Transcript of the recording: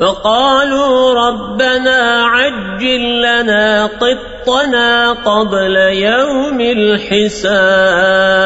فقالوا ربنا عجل لنا قطنا قبل يوم الحساب.